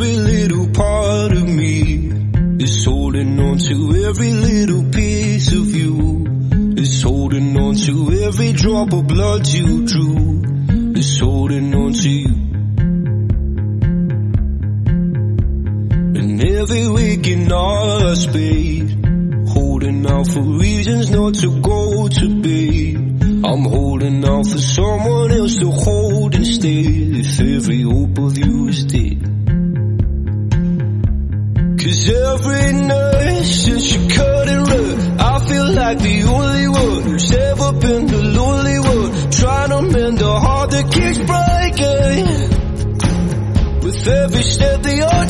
every little part of me is holding on to every little piece of you. Is holding on to every drop of blood you drew. Is holding on to you. And every waking hour's babe, holding out for reasons not to go to bed. I'm holding out for someone else to hold instead if every hope of you is dead. Cause every night since you cut it rough, I feel like the only one who's ever been the lonely one. Trying to mend a heart that keeps breaking. With every step that you're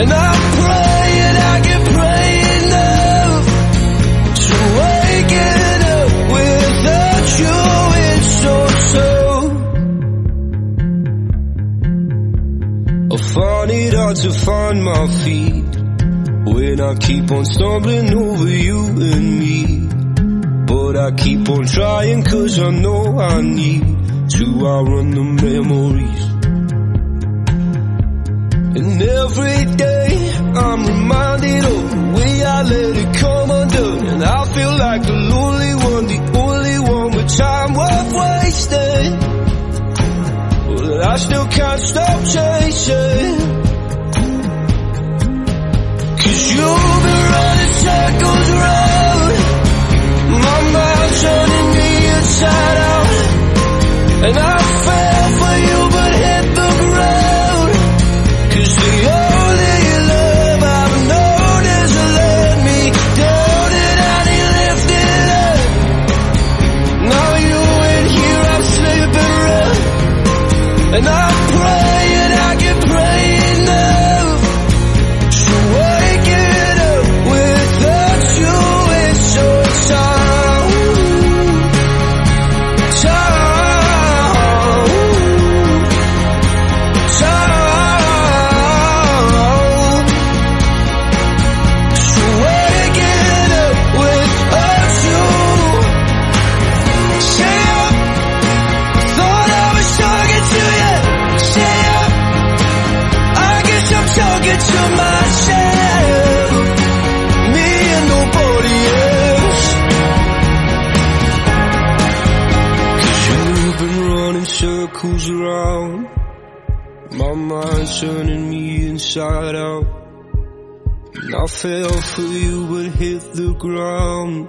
And I'm praying I can pray enough to wake it up without you. It's so so. I find it hard to find my feet when I keep on stumbling over you and me. But I keep on trying cause I know I need to outrun the memories. And every day I'm reminded of the way I let it come undone. And I feel like My mind's turning me inside out. And I fell for you but hit the ground.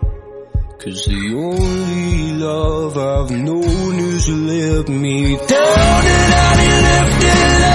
Cause the only love I've known is let me down and I lifted up.